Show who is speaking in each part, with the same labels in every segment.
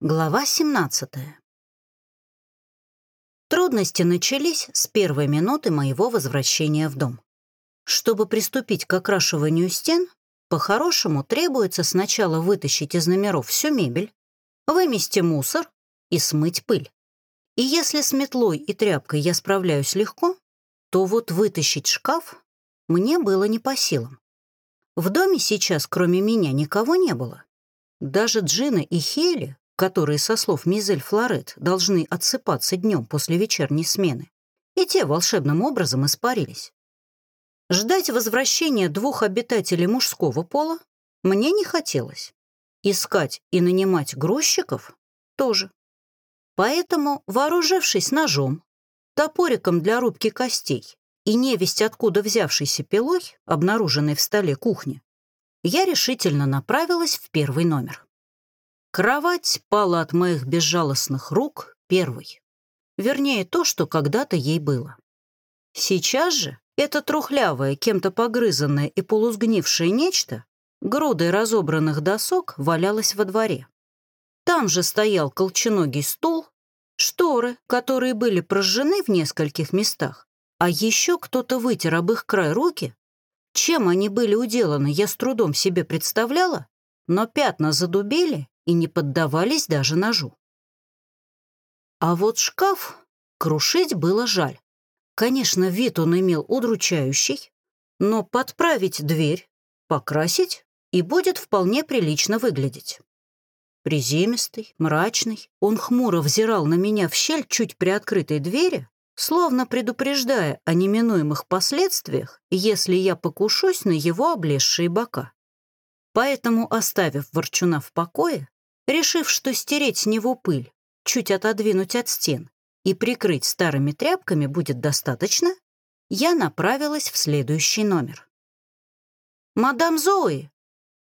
Speaker 1: Глава 17 Трудности начались с первой минуты моего возвращения в дом. Чтобы приступить к окрашиванию стен, по-хорошему требуется сначала вытащить из номеров всю мебель, вымести мусор и смыть пыль. И если с метлой и тряпкой я справляюсь легко, то вот вытащить шкаф мне было не по силам. В доме сейчас, кроме меня, никого не было. Даже Джина и Хели, которые, со слов Мизель Флорет, должны отсыпаться днем после вечерней смены, и те волшебным образом испарились. Ждать возвращения двух обитателей мужского пола мне не хотелось. Искать и нанимать грузчиков тоже. Поэтому, вооружившись ножом, топориком для рубки костей и невесть откуда взявшейся пилой, обнаруженной в столе кухни, я решительно направилась в первый номер. Кровать пала от моих безжалостных рук первой. Вернее, то, что когда-то ей было. Сейчас же это трухлявое, кем-то погрызанное и полусгнившее нечто грудой разобранных досок валялось во дворе. Там же стоял колченогий стул, шторы, которые были прожжены в нескольких местах, а еще кто-то вытер об их край руки. Чем они были уделаны, я с трудом себе представляла, но пятна задубели и не поддавались даже ножу. А вот шкаф крушить было жаль. Конечно, вид он имел удручающий, но подправить дверь, покрасить и будет вполне прилично выглядеть. Приземистый, мрачный, он хмуро взирал на меня в щель чуть приоткрытой двери, словно предупреждая о неминуемых последствиях, если я покушусь на его облезшие бока. Поэтому, оставив ворчуна в покое, Решив, что стереть с него пыль, чуть отодвинуть от стен и прикрыть старыми тряпками будет достаточно, я направилась в следующий номер. «Мадам Зои!»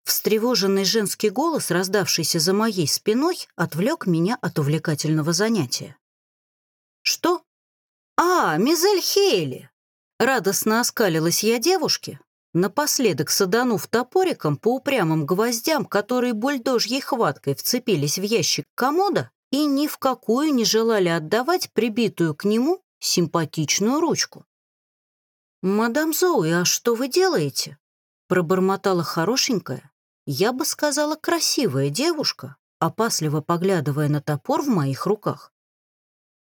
Speaker 1: Встревоженный женский голос, раздавшийся за моей спиной, отвлек меня от увлекательного занятия. «Что? А, мизель Хейли!» Радостно оскалилась я девушке, напоследок саданув топориком по упрямым гвоздям, которые бульдожьей хваткой вцепились в ящик комода и ни в какую не желали отдавать прибитую к нему симпатичную ручку. «Мадам Зоуи, а что вы делаете?» пробормотала хорошенькая, я бы сказала, красивая девушка, опасливо поглядывая на топор в моих руках.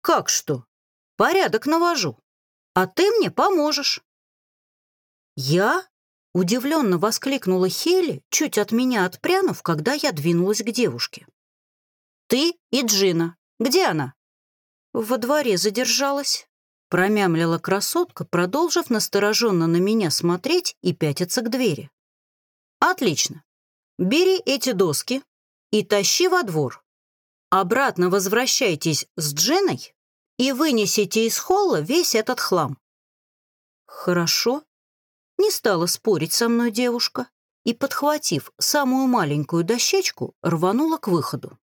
Speaker 1: «Как что? Порядок навожу. А ты мне поможешь». «Я?» Удивленно воскликнула Хели, чуть от меня отпрянув, когда я двинулась к девушке. «Ты и Джина. Где она?» «Во дворе задержалась», — промямлила красотка, продолжив настороженно на меня смотреть и пятиться к двери. «Отлично. Бери эти доски и тащи во двор. Обратно возвращайтесь с Джиной и вынесите из холла весь этот хлам». «Хорошо», не стала спорить со мной девушка и, подхватив самую маленькую дощечку, рванула к выходу.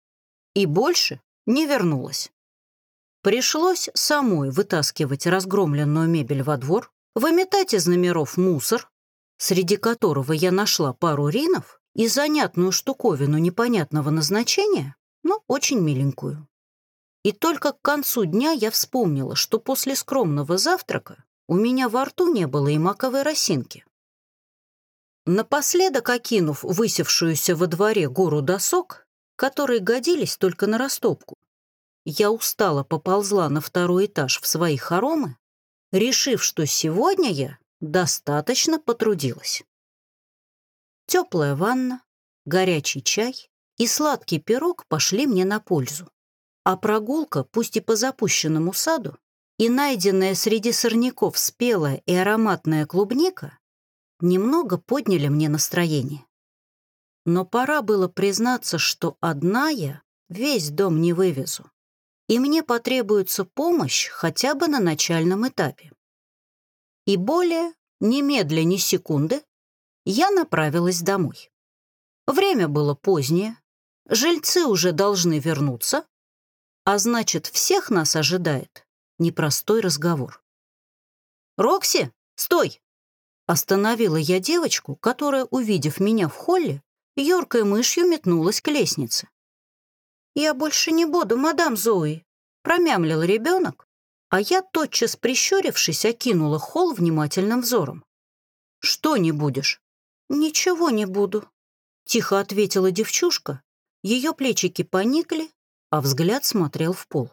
Speaker 1: И больше не вернулась. Пришлось самой вытаскивать разгромленную мебель во двор, выметать из номеров мусор, среди которого я нашла пару ринов и занятную штуковину непонятного назначения, но очень миленькую. И только к концу дня я вспомнила, что после скромного завтрака у меня во рту не было и маковой росинки. Напоследок окинув высевшуюся во дворе гору досок, которые годились только на растопку, я устало поползла на второй этаж в свои хоромы, решив, что сегодня я достаточно потрудилась. Теплая ванна, горячий чай и сладкий пирог пошли мне на пользу, а прогулка, пусть и по запущенному саду, и найденная среди сорняков спелая и ароматная клубника немного подняли мне настроение. Но пора было признаться, что одна я весь дом не вывезу, и мне потребуется помощь хотя бы на начальном этапе. И более, немедля ни секунды, я направилась домой. Время было позднее, жильцы уже должны вернуться, а значит, всех нас ожидает непростой разговор. «Рокси, стой!» Остановила я девочку, которая, увидев меня в холле, юркой мышью метнулась к лестнице. «Я больше не буду, мадам Зои», — промямлил ребенок, а я, тотчас прищурившись, окинула холл внимательным взором. «Что не будешь?» «Ничего не буду», — тихо ответила девчушка. Ее плечики поникли, а взгляд смотрел в пол.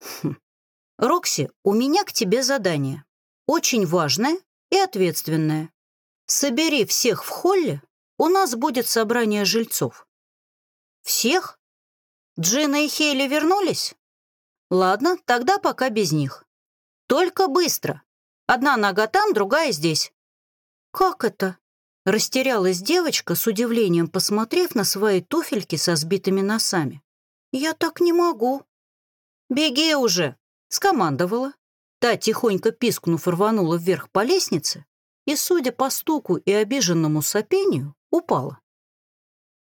Speaker 1: «Хм. Рокси, у меня к тебе задание. Очень важное и ответственное. Собери всех в холле, у нас будет собрание жильцов». «Всех? Джина и Хейли вернулись?» «Ладно, тогда пока без них. Только быстро. Одна нога там, другая здесь». «Как это?» Растерялась девочка, с удивлением посмотрев на свои туфельки со сбитыми носами. «Я так не могу». «Беги уже!» — скомандовала. Та, тихонько пискнув, рванула вверх по лестнице и, судя по стуку и обиженному сопению, упала.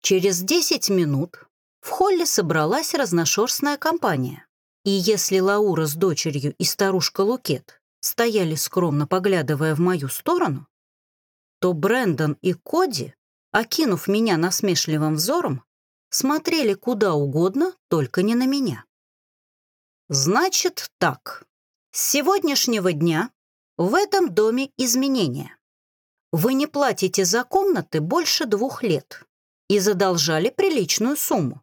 Speaker 1: Через десять минут в холле собралась разношерстная компания. И если Лаура с дочерью и старушка Лукет стояли скромно поглядывая в мою сторону, то Брэндон и Коди, окинув меня насмешливым взором, смотрели куда угодно, только не на меня. Значит так, с сегодняшнего дня в этом доме изменения. Вы не платите за комнаты больше двух лет и задолжали приличную сумму.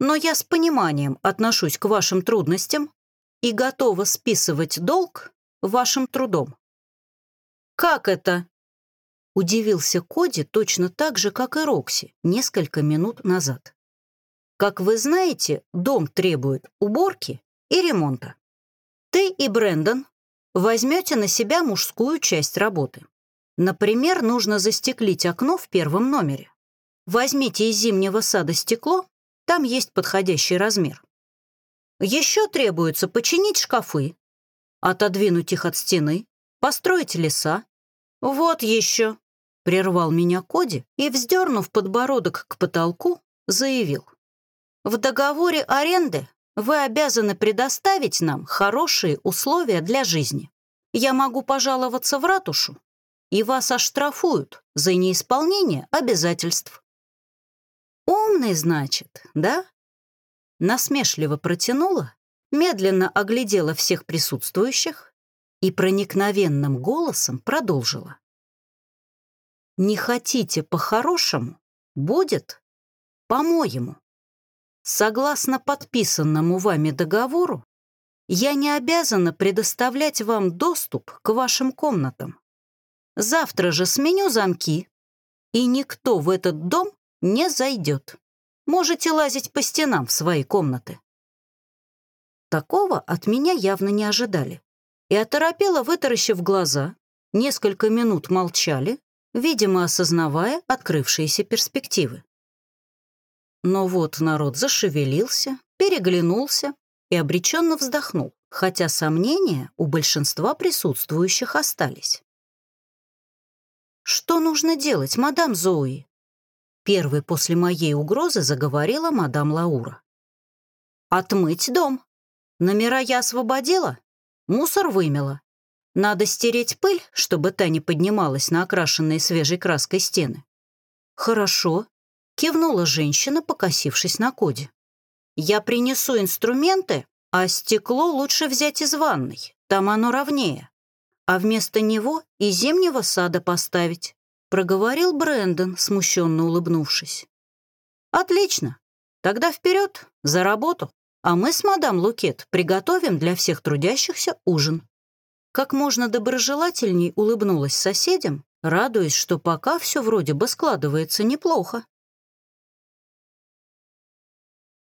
Speaker 1: Но я с пониманием отношусь к вашим трудностям и готова списывать долг вашим трудом. «Как это?» Удивился Коди точно так же, как и Рокси, несколько минут назад. Как вы знаете, дом требует уборки и ремонта. Ты и Брэндон возьмете на себя мужскую часть работы. Например, нужно застеклить окно в первом номере. Возьмите из зимнего сада стекло, там есть подходящий размер. Еще требуется починить шкафы, отодвинуть их от стены, построить леса. Вот еще. Прервал меня Коди и, вздернув подбородок к потолку, заявил. «В договоре аренды вы обязаны предоставить нам хорошие условия для жизни. Я могу пожаловаться в ратушу, и вас оштрафуют за неисполнение обязательств». «Умный, значит, да?» Насмешливо протянула, медленно оглядела всех присутствующих и проникновенным голосом продолжила. Не хотите по-хорошему? Будет по-моему. Согласно подписанному вами договору, я не обязана предоставлять вам доступ к вашим комнатам. Завтра же сменю замки, и никто в этот дом не зайдет. Можете лазить по стенам в свои комнаты. Такого от меня явно не ожидали. И оторопела, вытаращив глаза, несколько минут молчали, видимо, осознавая открывшиеся перспективы. Но вот народ зашевелился, переглянулся и обреченно вздохнул, хотя сомнения у большинства присутствующих остались. «Что нужно делать, мадам Зои?» Первой после моей угрозы заговорила мадам Лаура. «Отмыть дом. Номера я освободила, мусор вымела. Надо стереть пыль, чтобы та не поднималась на окрашенные свежей краской стены. «Хорошо», — кивнула женщина, покосившись на коде. «Я принесу инструменты, а стекло лучше взять из ванной, там оно ровнее. А вместо него и зимнего сада поставить», — проговорил Брэндон, смущенно улыбнувшись. «Отлично. Тогда вперед, за работу, а мы с мадам Лукет приготовим для всех трудящихся ужин». Как можно доброжелательней улыбнулась соседям, радуясь, что пока все вроде бы складывается неплохо.